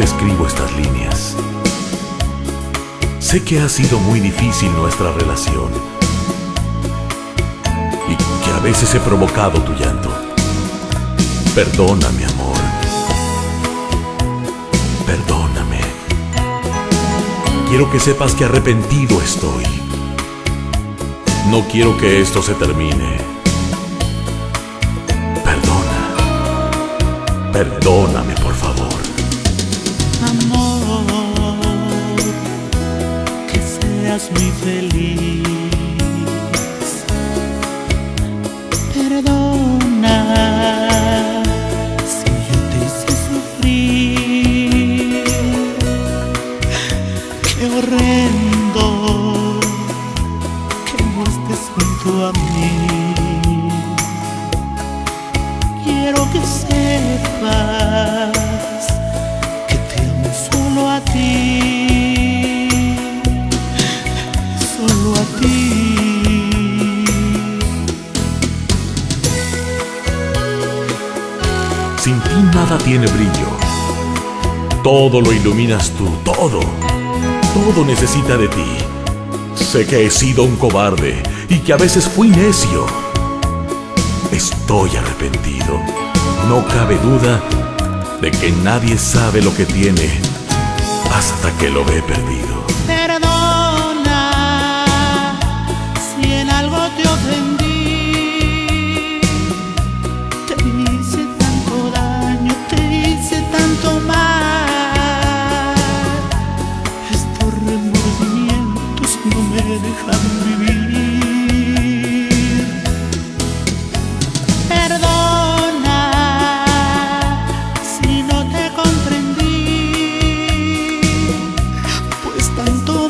te escribo estas líneas. Sé que ha sido muy difícil nuestra relación y que a veces he provocado tu llanto. Perdóname, amor. Perdóname. Quiero que sepas que arrepentido estoy. No quiero que esto se termine. Perdona. Perdóname, seas muy feliz. Perdona si yo te hice sufrir. Qué horrendo que no junto a mí. Quiero que sepas Sin ti nada tiene brillo. Todo lo iluminas tú, todo. Todo necesita de ti. Sé que he sido un cobarde y que a veces fui necio. Estoy arrepentido. No cabe duda de que nadie sabe lo que tiene hasta que lo ve perdido.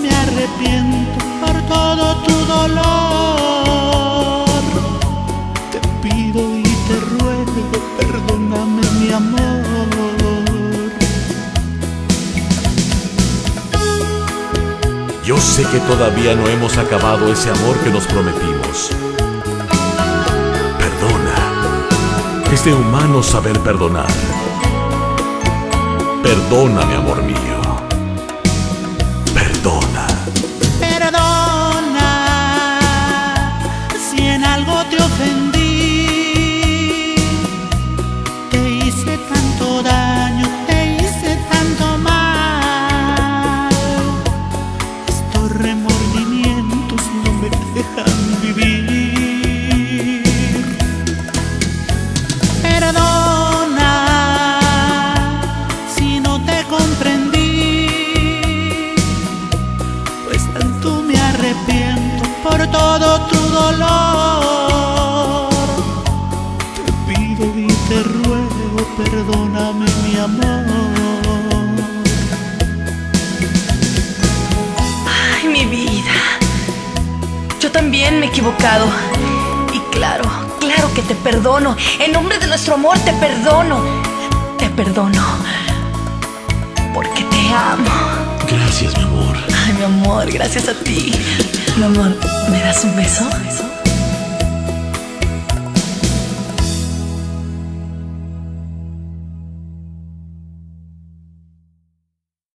Me arrepiento por todo tu dolor. Te pido y te ruego, perdóname mi amor. Yo sé que todavía no hemos acabado ese amor que nos prometimos. Perdona. Es de humano saber perdonar. Perdóname, amor mío. Todo tu dolor. Te pido y te ruego, perdóname mi amor. Ay, mi vida. Yo también me he equivocado. Y claro, claro que te perdono. En nombre de nuestro amor te perdono. Te perdono. Porque te amo. Gracias, mi gracias a ti. Mi amor, ¿me das un? ¿Beso?